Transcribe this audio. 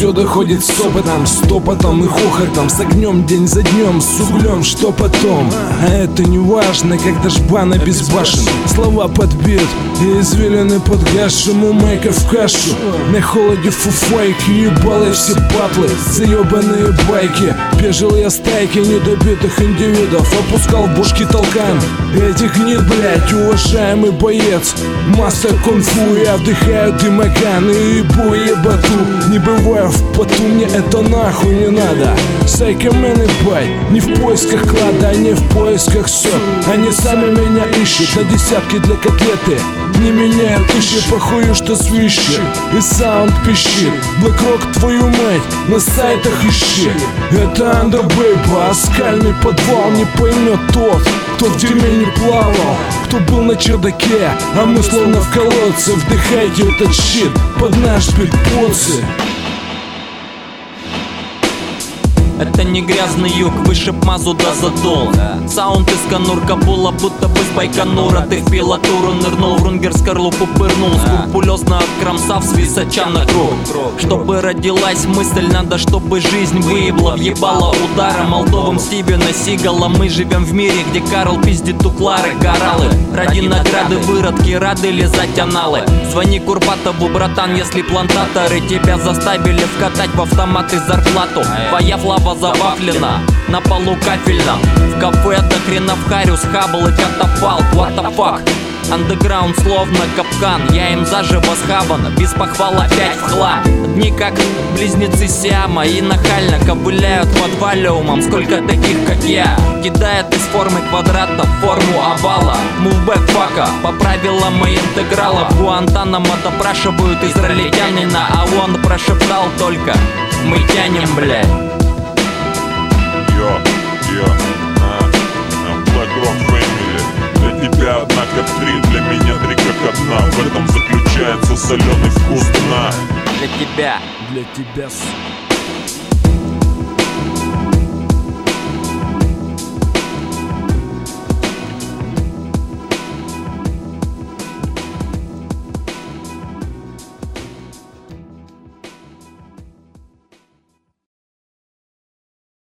все доходит с опытом С топотом и хохотом. С огнем день за днем С углем, что потом? А это не важно, когда жбана без башен Слова подбит и извилины под гашем. У майка в кашу На холоде фуфайки. Ебалы все батлы Заебанные байки. Бежал я стайки недобитых индивидов. Опускал бушки толкан. Этих нет, блять, уважаемый боец. Мастер кунг-фу, я вдыхаю дымокан И ебу ебату. Не бываю в поту, мне это нахуй не надо. Сайкомены бай, не в поисках клада, они в поисках все Они сами меня ищут на десятки для котлеты. Не меняют ищи, похую, что свищет И саунд пищит. Блэкрок, твою мать, на сайтах ищи. Это андербейба, скальный подвал Не поймет тот, кто в дерьме не плавал Кто был на чердаке, а мы словно в колодце. Вдыхайте этот щит под наш битбоксы Это не грязный юг, вышиб мазу до задол. Саунд из конур Кабула, будто бы с Байконура Ты в пилотуру нырнул, в рунгер скорлупу пырнул Скрупулезно откромсав свисача на круг. Чтобы родилась мысль, надо, чтобы жизнь выебла Въебала ударом молдовым Стивена Сигала Мы живем в мире, где Карл пиздит у Клары Кораллы Ради награды выродки рады лизать аналы Звони Курпатову, братан, если плантаторы Тебя заставили вкатать в автоматы зарплату. Твоя флава завафлена на полу кафельном. В кафе до хрена в Хариус, Хаббл и Катафалк What the fuck? Андеграунд словно капкан. Я им заживо схаван, без похвал опять в хлам Дни как близнецы Сиама И нахально ковыляют под валюмом Сколько таких как я? Кидает из формы квадрата форму овала. Мувбэк фака По правилам и интегралов Гуантанамо допрашивают израильтянина А он прошептал только Мы тянем, блядь соленый вкус дна. Для тебя. Для тебя, сука